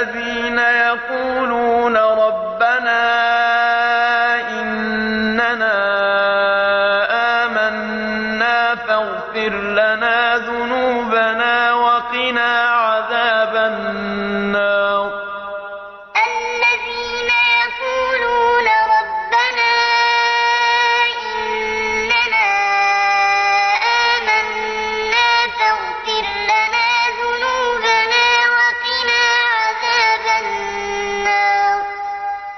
الذين يقولون ربنا إننا آمنا فاغفر لنا ذنوبنا وقنا عذاب